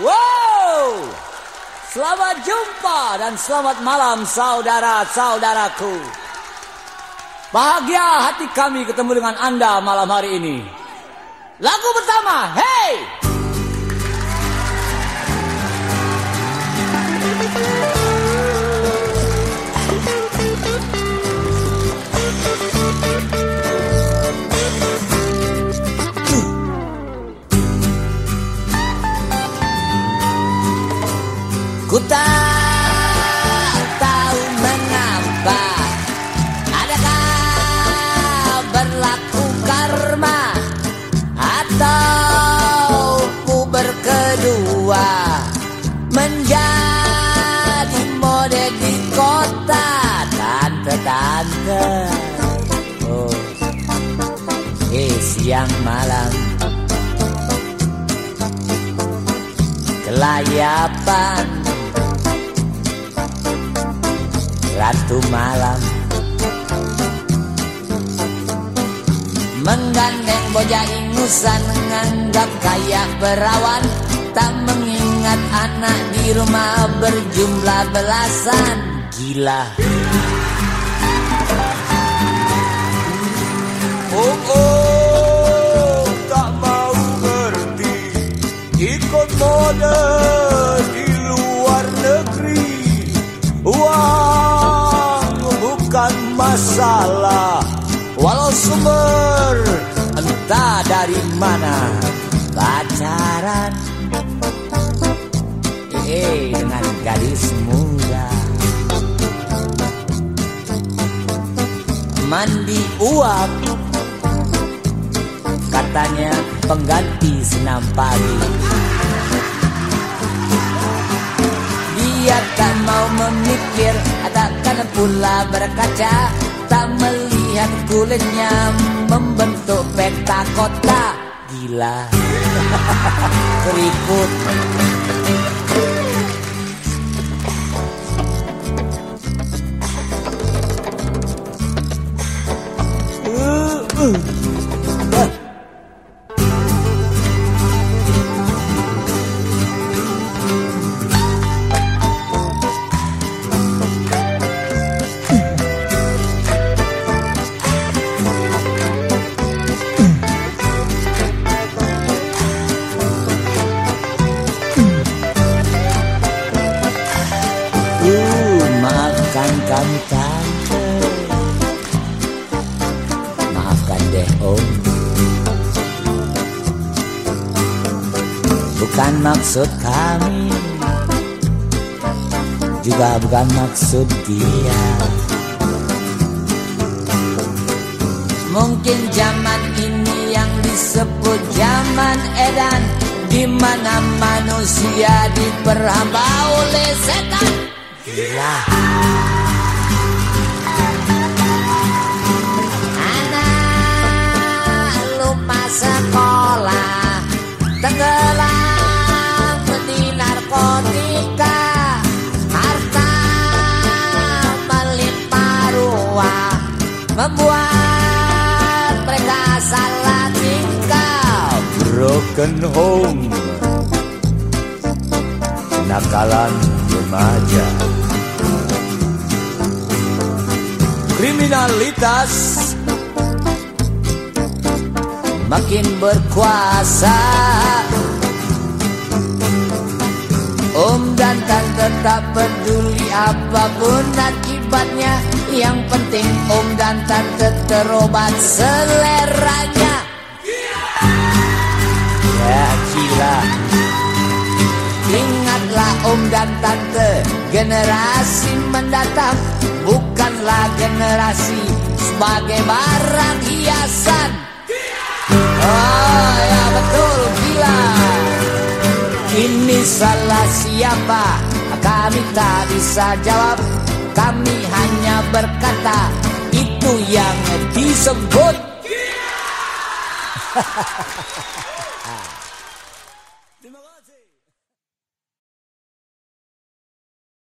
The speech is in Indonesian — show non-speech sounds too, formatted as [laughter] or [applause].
Wow! Selamat jumpa dan selamat malam saudara-saudaraku. Bahagia hati kami ketemu dengan Anda malam hari ini. Lagu pertama, hey! Siang malam. Kelayapan. Ratu Malam. Menggandeng bocah ingusan Menganggap kaya perawan. Tak mengingat anak di rumah berjumlah belasan. Gila. Oh oh Mode di luar negeri. Uang bukan masalah. Walau sumber entah dari mana. Pacaran. Eh dengan gadis muda. Mandi uap. Katanya pengganti senam pagi Dia tak mau memikir Takkan pula berkaca. Tak melihat kulitnya Membentuk peta kota. Gila. [laughs] Keriput Uh, uh. Maafkan kami tante Maafkan deh om. Bukan maksud kami. Juga bukan maksud dia. Mungkin zaman ini yang disebut zaman edan di mana manusia diperhamba oleh setan. Gila. Anak lupa sekolah. Tenggelam di narkotika harta melimpah ruah. Membuat mereka salah tingkah. Broken home. Nakalan remaja. Kriminalitas makin berkuasa. Om dan tante tak peduli apa pun akibatnya. Yang penting om dan tante terobat seleranya om dan tante Generasi mendatang Bukanlah generasi Sebagai barang hiasan. Oh ya betul gila. Ini salah siapa? Kami tak bisa jawab. Kami hanya berkata Itu yang disebut [laughs]